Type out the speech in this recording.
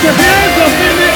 Put your hands up in